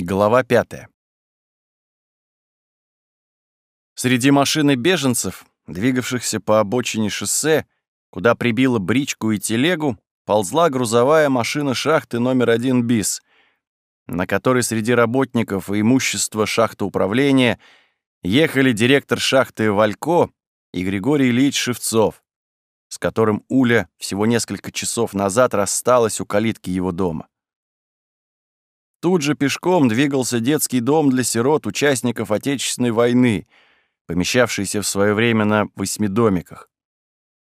Глава пятая. Среди машины беженцев, двигавшихся по обочине шоссе, куда прибило бричку и телегу, ползла грузовая машина шахты номер один БИС, на которой среди работников и имущества шахты управления ехали директор шахты Валько и Григорий Ильич Шевцов, с которым Уля всего несколько часов назад рассталась у калитки его дома. Тут же пешком двигался детский дом для сирот участников Отечественной войны, помещавшийся в свое время на восьмидомиках.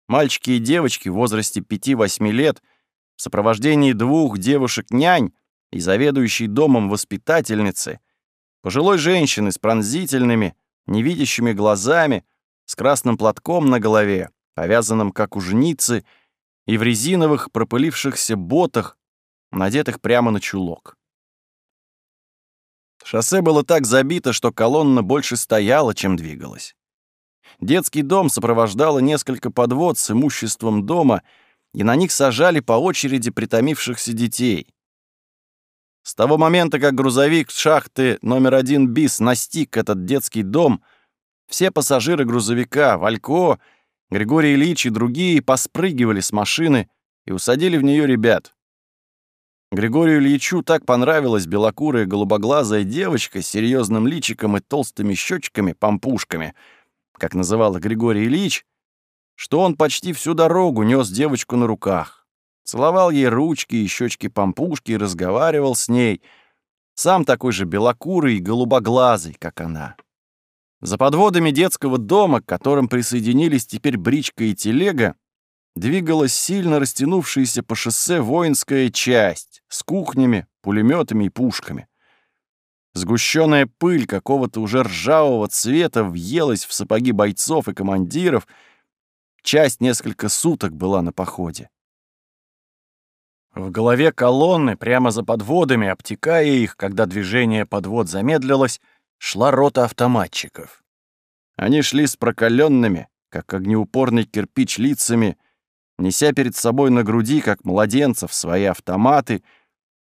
Мальчики и девочки в возрасте 5-8 лет в сопровождении двух девушек-нянь и заведующей домом воспитательницы, пожилой женщины с пронзительными, невидящими глазами, с красным платком на голове, повязанным как у женицы, и в резиновых пропылившихся ботах, надетых прямо на чулок. Шоссе было так забито, что колонна больше стояла, чем двигалась. Детский дом сопровождало несколько подвод с имуществом дома, и на них сажали по очереди притомившихся детей. С того момента, как грузовик шахты номер один БИС настиг этот детский дом, все пассажиры грузовика, Валько, Григорий Ильич и другие поспрыгивали с машины и усадили в нее ребят. Григорию Ильичу так понравилась белокурая голубоглазая девочка с серьезным личиком и толстыми щечками-помпушками, как называла Григорий Ильич, что он почти всю дорогу нес девочку на руках, целовал ей ручки и щечки-помпушки и разговаривал с ней, сам такой же белокурый и голубоглазый, как она. За подводами детского дома, к которым присоединились теперь бричка и телега, двигалась сильно растянувшаяся по шоссе воинская часть с кухнями, пулеметами и пушками. Сгущенная пыль какого-то уже ржавого цвета въелась в сапоги бойцов и командиров. Часть несколько суток была на походе. В голове колонны, прямо за подводами, обтекая их, когда движение подвод замедлилось, шла рота автоматчиков. Они шли с прокаленными, как огнеупорный кирпич лицами, неся перед собой на груди, как младенцев, свои автоматы,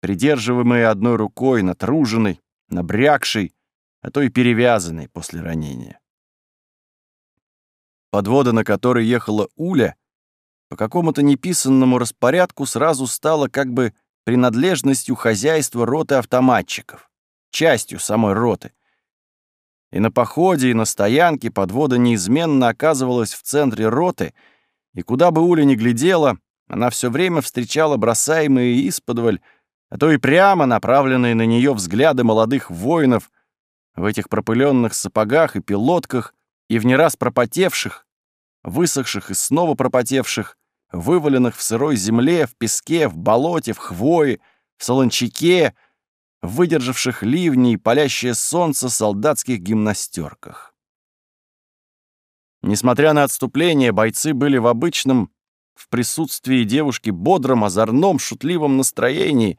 придерживаемые одной рукой, натруженной, набрякшей, а то и перевязанной после ранения. Подвода, на которой ехала Уля, по какому-то неписанному распорядку сразу стала как бы принадлежностью хозяйства роты автоматчиков, частью самой роты. И на походе, и на стоянке подвода неизменно оказывалась в центре роты — и куда бы Уля ни глядела, она все время встречала бросаемые исподволь, а то и прямо направленные на нее взгляды молодых воинов в этих пропыленных сапогах и пилотках и в не раз пропотевших, высохших и снова пропотевших, вываленных в сырой земле, в песке, в болоте, в хвое, в солончаке, выдержавших ливни и палящее солнце солдатских гимнастерках. Несмотря на отступление, бойцы были в обычном, в присутствии девушки, бодром, озорном, шутливом настроении,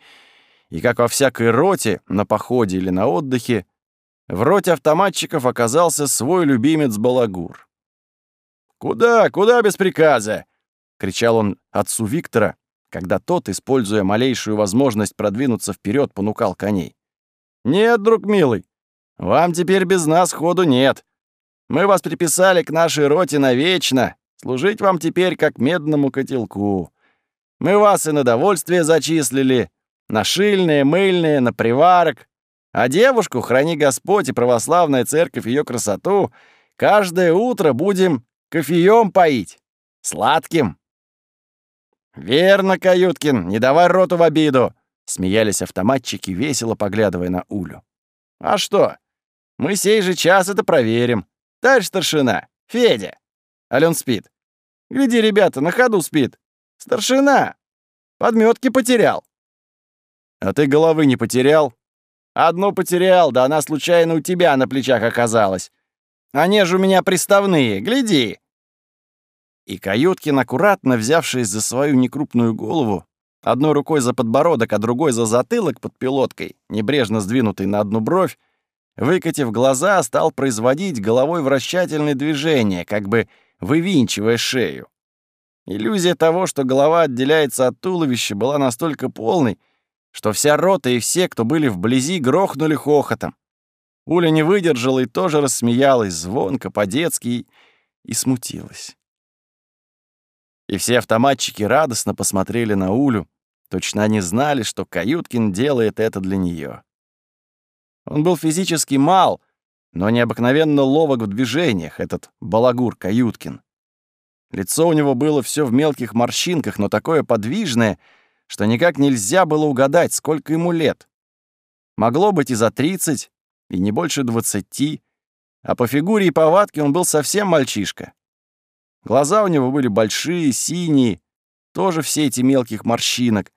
и, как во всякой роте, на походе или на отдыхе, в роте автоматчиков оказался свой любимец Балагур. «Куда? Куда без приказа?» — кричал он отцу Виктора, когда тот, используя малейшую возможность продвинуться вперед, понукал коней. «Нет, друг милый, вам теперь без нас ходу нет. Мы вас приписали к нашей роте навечно, служить вам теперь как медному котелку. Мы вас и на довольствие зачислили, на шильные, мыльные, на приварок. А девушку, храни Господь и православная церковь ее красоту, каждое утро будем кофеем поить, сладким. «Верно, Каюткин, не давай роту в обиду!» — смеялись автоматчики, весело поглядывая на Улю. «А что? Мы сей же час это проверим. Товарищ старшина! Федя!» Ален спит. «Гляди, ребята, на ходу спит. Старшина! Подметки потерял!» «А ты головы не потерял?» «Одну потерял, да она случайно у тебя на плечах оказалась. Они же у меня приставные, гляди!» И Каюткин, аккуратно взявшись за свою некрупную голову, одной рукой за подбородок, а другой за затылок под пилоткой, небрежно сдвинутый на одну бровь, выкатив глаза, стал производить головой вращательные движения, как бы вывинчивая шею. Иллюзия того, что голова отделяется от туловища, была настолько полной, что вся рота и все, кто были вблизи, грохнули хохотом. Уля не выдержала и тоже рассмеялась, звонко, по-детски, и смутилась. И все автоматчики радостно посмотрели на Улю, точно они знали, что Каюткин делает это для нее. Он был физически мал, но необыкновенно ловок в движениях, этот балагур Каюткин. Лицо у него было все в мелких морщинках, но такое подвижное, что никак нельзя было угадать, сколько ему лет. Могло быть и за тридцать, и не больше двадцати, а по фигуре и повадке он был совсем мальчишка. Глаза у него были большие, синие, тоже все эти мелких морщинок,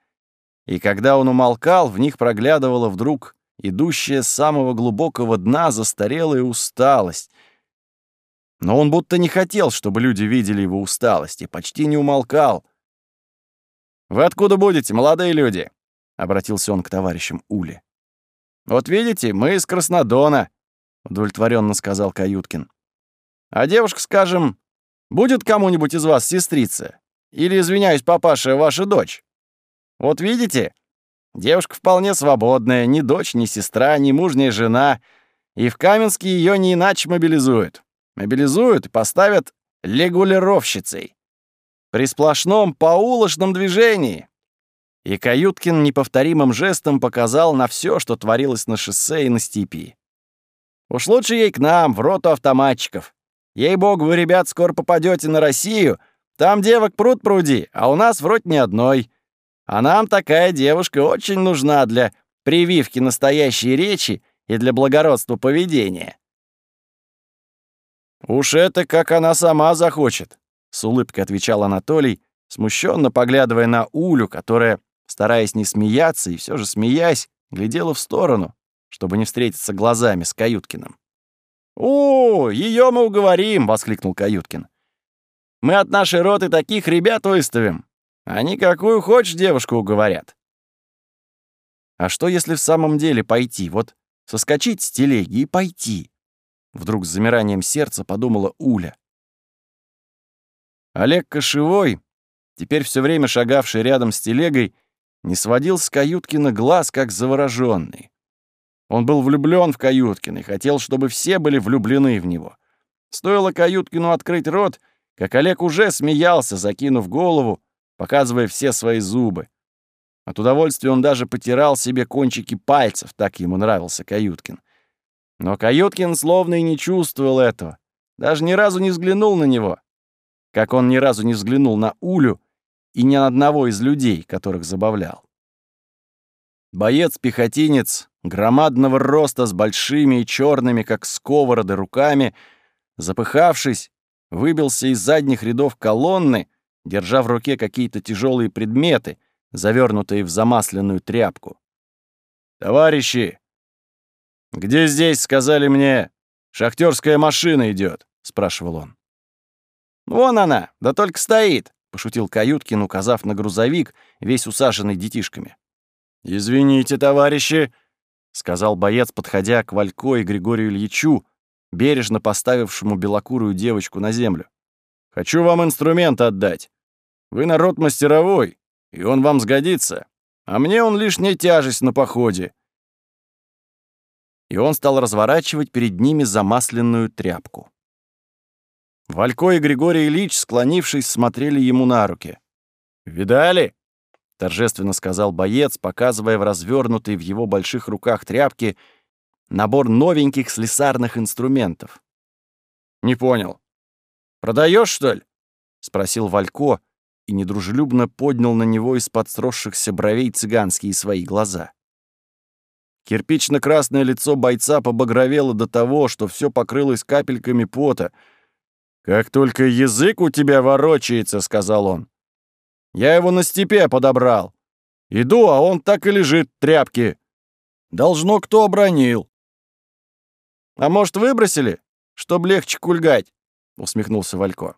и когда он умолкал, в них проглядывала вдруг идущая с самого глубокого дна застарелая усталость. Но он будто не хотел, чтобы люди видели его усталость, и почти не умолкал. «Вы откуда будете, молодые люди?» — обратился он к товарищам Ули. «Вот видите, мы из Краснодона», — удовлетворенно сказал Каюткин. «А девушка, скажем, будет кому-нибудь из вас сестрица? Или, извиняюсь, папаша, ваша дочь? Вот видите, девушка вполне свободная, ни дочь, ни сестра, ни мужняя жена, и в Каменске ее не иначе мобилизуют. Мобилизуют и поставят регулировщицей. При сплошном паулошном движении. И Каюткин неповторимым жестом показал на все, что творилось на шоссе и на степи. Уж лучше ей к нам, в роту автоматчиков. Ей-богу, вы, ребят, скоро попадете на Россию. Там девок пруд пруди, а у нас вроде ни одной. А нам такая девушка очень нужна для прививки настоящей речи и для благородства поведения. «Уж это как она сама захочет», — с улыбкой отвечал Анатолий, смущенно поглядывая на Улю, которая стараясь не смеяться и все же смеясь, глядела в сторону, чтобы не встретиться глазами с Каюткиным. «О, ее мы уговорим!» — воскликнул Каюткин. «Мы от нашей роты таких ребят выставим. Они какую хочешь девушку уговорят». «А что, если в самом деле пойти? Вот соскочить с телеги и пойти?» Вдруг с замиранием сердца подумала Уля. Олег Кошевой, теперь все время шагавший рядом с телегой, не сводил с Каюткина глаз, как завороженный. Он был влюблен в Каюткина и хотел, чтобы все были влюблены в него. Стоило Каюткину открыть рот, как Олег уже смеялся, закинув голову, показывая все свои зубы. От удовольствия он даже потирал себе кончики пальцев, так ему нравился Каюткин. Но Каюткин словно и не чувствовал этого, даже ни разу не взглянул на него, как он ни разу не взглянул на Улю и ни на одного из людей, которых забавлял. Боец-пехотинец громадного роста с большими и черными, как сковороды, руками, запыхавшись, выбился из задних рядов колонны, держа в руке какие-то тяжелые предметы, завернутые в замасленную тряпку. «Товарищи! Где здесь, сказали мне, шахтерская машина идет? спрашивал он. «Вон она, да только стоит», — пошутил Каюткин, указав на грузовик, весь усаженный детишками. «Извините, товарищи», — сказал боец, подходя к Валько и Григорию Ильичу, бережно поставившему белокурую девочку на землю. «Хочу вам инструмент отдать. Вы народ мастеровой, и он вам сгодится, а мне он лишняя тяжесть на походе». И он стал разворачивать перед ними замасленную тряпку. Валько и Григорий Ильич, склонившись, смотрели ему на руки. «Видали?» — торжественно сказал боец, показывая в развернутой в его больших руках тряпки набор новеньких слесарных инструментов. «Не понял. Продаешь, что ли?» — спросил Валько и недружелюбно поднял на него из-под сросшихся бровей цыганские свои глаза. Кирпично-красное лицо бойца побагровело до того, что все покрылось капельками пота — «Как только язык у тебя ворочается», — сказал он. «Я его на степе подобрал. Иду, а он так и лежит в тряпке. Должно, кто обронил». «А может, выбросили, чтоб легче кульгать?» — усмехнулся Валько.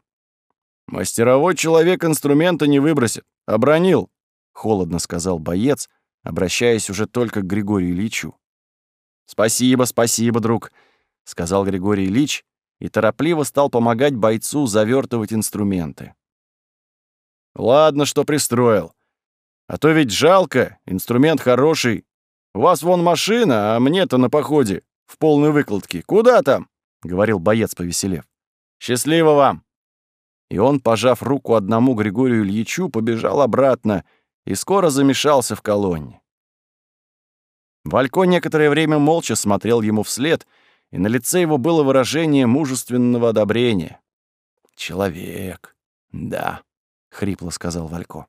«Мастеровой человек инструмента не выбросит. Обронил», — холодно сказал боец, обращаясь уже только к Григорию Ильичу. «Спасибо, спасибо, друг», — сказал Григорий Ильич и торопливо стал помогать бойцу завертывать инструменты. «Ладно, что пристроил. А то ведь жалко, инструмент хороший. У вас вон машина, а мне-то на походе, в полной выкладке. Куда там?» — говорил боец, повеселев. «Счастливо вам!» И он, пожав руку одному Григорию Ильичу, побежал обратно и скоро замешался в колонне. Валько некоторое время молча смотрел ему вслед, и на лице его было выражение мужественного одобрения. «Человек, да», — хрипло сказал Валько.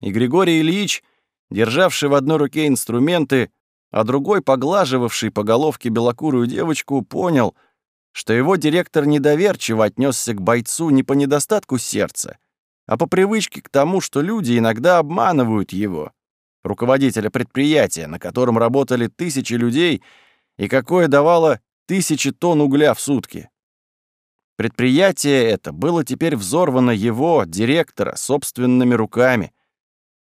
И Григорий Ильич, державший в одной руке инструменты, а другой, поглаживавший по головке белокурую девочку, понял, что его директор недоверчиво отнесся к бойцу не по недостатку сердца, а по привычке к тому, что люди иногда обманывают его, руководителя предприятия, на котором работали тысячи людей и какое давало тысячи тонн угля в сутки. Предприятие это было теперь взорвано его, директора, собственными руками.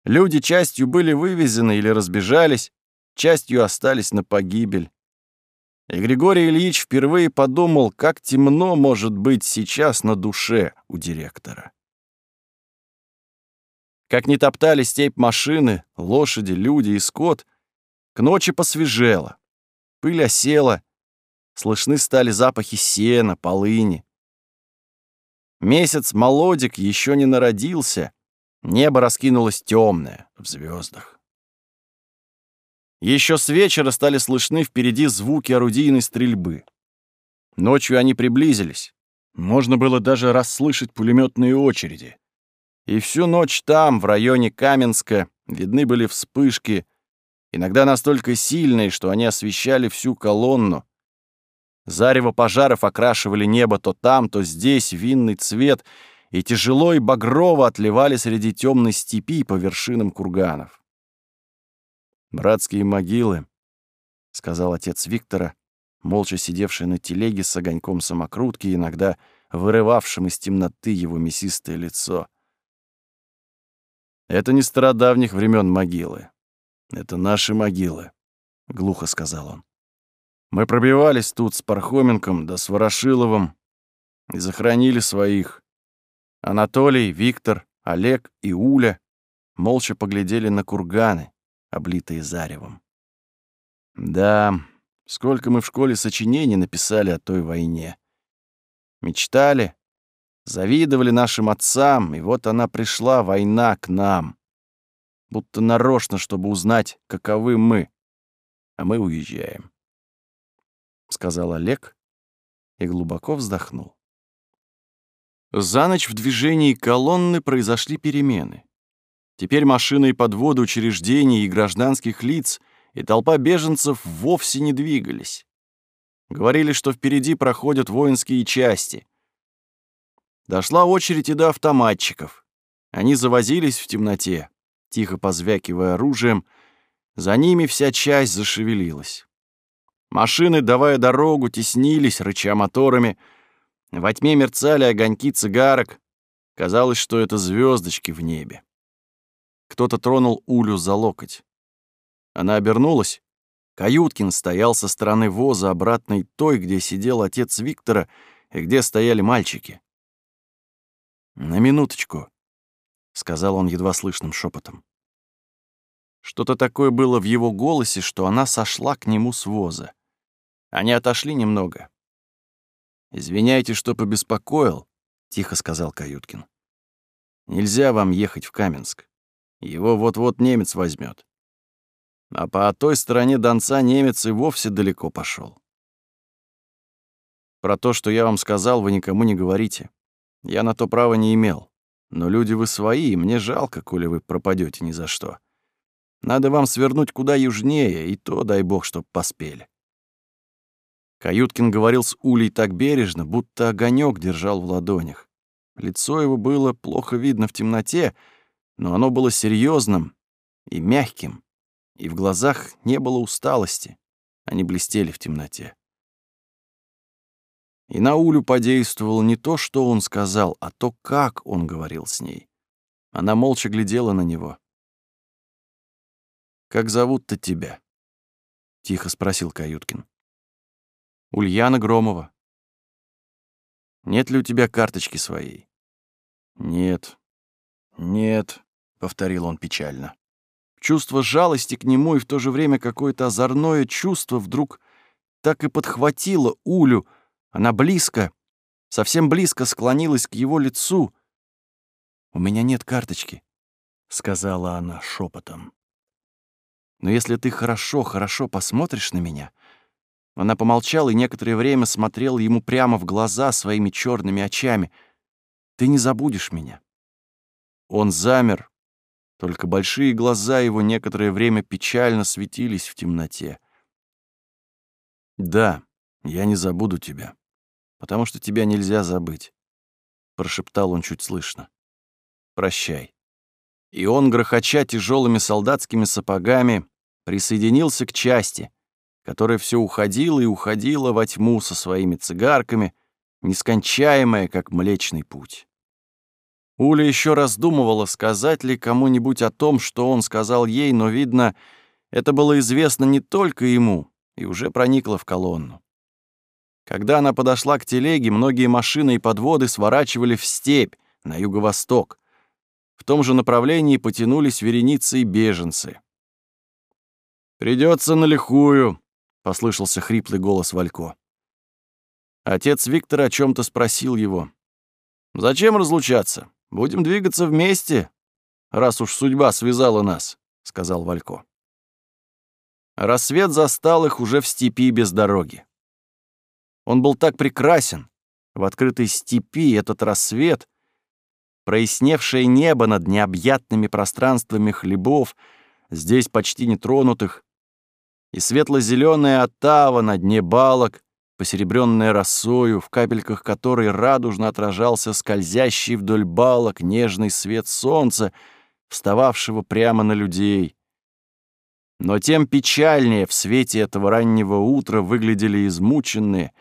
Люди частью были вывезены или разбежались, частью остались на погибель. И Григорий Ильич впервые подумал, как темно может быть сейчас на душе у директора. Как не топтали степь машины, лошади, люди и скот, к ночи посвежело. Пыль осела, слышны стали запахи сена, полыни. Месяц молодик еще не народился, небо раскинулось темное в звездах. Еще с вечера стали слышны впереди звуки орудийной стрельбы. Ночью они приблизились. Можно было даже расслышать пулеметные очереди. И всю ночь там, в районе Каменска, видны были вспышки, иногда настолько сильные, что они освещали всю колонну. Зарево пожаров окрашивали небо то там, то здесь винный цвет, и тяжело и багрово отливали среди темной степи по вершинам курганов. «Братские могилы», — сказал отец Виктора, молча сидевший на телеге с огоньком самокрутки, иногда вырывавшим из темноты его мясистое лицо — это не стародавних времен могилы. Это наши могилы, — глухо сказал он. Мы пробивались тут с Пархоменком да с Ворошиловым и захоронили своих. Анатолий, Виктор, Олег и Уля молча поглядели на курганы, облитые заревом. Да, сколько мы в школе сочинений написали о той войне. Мечтали, Завидовали нашим отцам, и вот она пришла, война, к нам. Будто нарочно, чтобы узнать, каковы мы. А мы уезжаем. Сказал Олег и глубоко вздохнул. За ночь в движении колонны произошли перемены. Теперь машины и подводы учреждений и гражданских лиц и толпа беженцев вовсе не двигались. Говорили, что впереди проходят воинские части — Дошла очередь и до автоматчиков. Они завозились в темноте, тихо позвякивая оружием. За ними вся часть зашевелилась. Машины, давая дорогу, теснились, рыча моторами. Во тьме мерцали огоньки цигарок. Казалось, что это звездочки в небе. Кто-то тронул Улю за локоть. Она обернулась. Каюткин стоял со стороны воза, обратной той, где сидел отец Виктора и где стояли мальчики. «На минуточку», — сказал он едва слышным шепотом. Что-то такое было в его голосе, что она сошла к нему с воза. Они отошли немного. «Извиняйте, что побеспокоил», — тихо сказал Каюткин. «Нельзя вам ехать в Каменск. Его вот-вот немец возьмет. А по той стороне Донца немец и вовсе далеко пошел. Про то, что я вам сказал, вы никому не говорите. Я на то права не имел. Но люди вы свои, и мне жалко, коли вы пропадете ни за что. Надо вам свернуть куда южнее, и то, дай бог, чтоб поспели. Каюткин говорил с Улей так бережно, будто огонек держал в ладонях. Лицо его было плохо видно в темноте, но оно было серьезным и мягким, и в глазах не было усталости. Они блестели в темноте. И на Улю подействовало не то, что он сказал, а то, как он говорил с ней. Она молча глядела на него. «Как зовут-то тебя?» — тихо спросил Каюткин. «Ульяна Громова». «Нет ли у тебя карточки своей?» «Нет, нет», — повторил он печально. Чувство жалости к нему и в то же время какое-то озорное чувство вдруг так и подхватило Улю. Она близко, совсем близко склонилась к его лицу. «У меня нет карточки», — сказала она шепотом. «Но если ты хорошо, хорошо посмотришь на меня...» Она помолчала и некоторое время смотрела ему прямо в глаза своими черными очами. «Ты не забудешь меня». Он замер, только большие глаза его некоторое время печально светились в темноте. «Да, я не забуду тебя, потому что тебя нельзя забыть», — прошептал он чуть слышно. «Прощай». И он, грохоча тяжелыми солдатскими сапогами, присоединился к части, которая все уходила и уходила во тьму со своими цигарками, нескончаемая, как Млечный Путь. Уля еще раздумывала, сказать ли кому-нибудь о том, что он сказал ей, но, видно, это было известно не только ему, и уже проникло в колонну. Когда она подошла к телеге, многие машины и подводы сворачивали в степь, на юго-восток. В том же направлении потянулись вереницы и беженцы. «Придется налихую», — послышался хриплый голос Валько. Отец Виктора о чем то спросил его. «Зачем разлучаться? Будем двигаться вместе, раз уж судьба связала нас», — сказал Валько. Рассвет застал их уже в степи без дороги. Он был так прекрасен. В открытой степи этот рассвет, проясневшее небо над необъятными пространствами хлебов, здесь почти нетронутых, и светло-зеленая оттава на дне балок, посеребренная росою, в капельках которой радужно отражался скользящий вдоль балок нежный свет солнца, встававшего прямо на людей. Но тем печальнее в свете этого раннего утра выглядели измученные,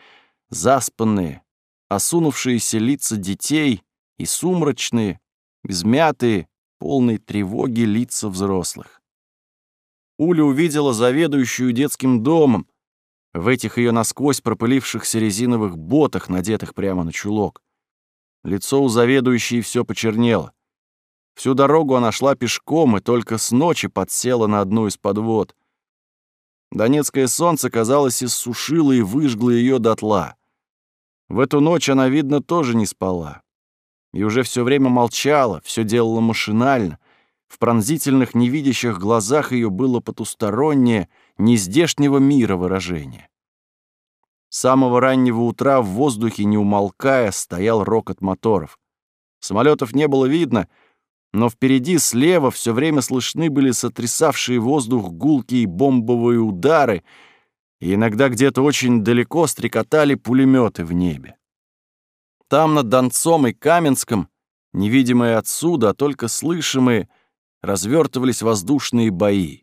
заспанные, осунувшиеся лица детей и сумрачные, измятые, полные тревоги лица взрослых. Уля увидела заведующую детским домом, в этих ее насквозь пропылившихся резиновых ботах, надетых прямо на чулок. Лицо у заведующей все почернело. Всю дорогу она шла пешком и только с ночи подсела на одну из подвод. Донецкое солнце, казалось, иссушило и выжгло ее дотла. В эту ночь она, видно, тоже не спала. И уже все время молчала, все делала машинально. В пронзительных невидящих глазах ее было потустороннее, нездешнего мира выражение. С самого раннего утра в воздухе, не умолкая, стоял рокот моторов. Самолетов не было видно, но впереди слева все время слышны были сотрясавшие воздух гулкие бомбовые удары, и иногда где-то очень далеко стрекотали пулеметы в небе. Там над Донцом и Каменском, невидимые отсюда, а только слышимые, развертывались воздушные бои.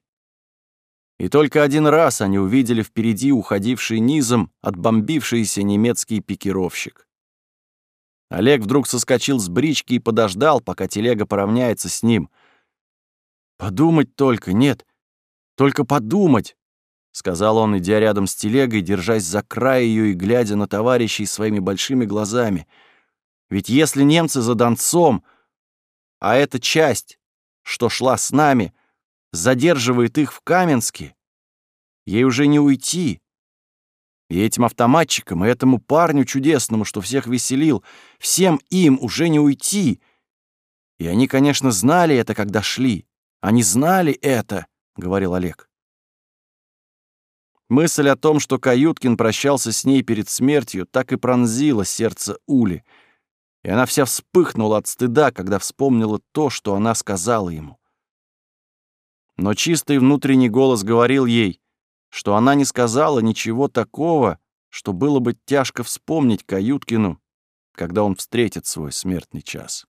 И только один раз они увидели впереди уходивший низом отбомбившийся немецкий пикировщик. Олег вдруг соскочил с брички и подождал, пока телега поравняется с ним. «Подумать только, нет, только подумать!» — сказал он, идя рядом с телегой, держась за край ее и глядя на товарищей своими большими глазами. «Ведь если немцы за Донцом, а эта часть, что шла с нами, — задерживает их в Каменске, ей уже не уйти. И этим автоматчикам, и этому парню чудесному, что всех веселил, всем им уже не уйти. И они, конечно, знали это, когда шли. Они знали это, — говорил Олег. Мысль о том, что Каюткин прощался с ней перед смертью, так и пронзила сердце Ули, и она вся вспыхнула от стыда, когда вспомнила то, что она сказала ему но чистый внутренний голос говорил ей, что она не сказала ничего такого, что было бы тяжко вспомнить Каюткину, когда он встретит свой смертный час.